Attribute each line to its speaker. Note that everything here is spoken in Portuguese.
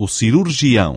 Speaker 1: o cirurgião.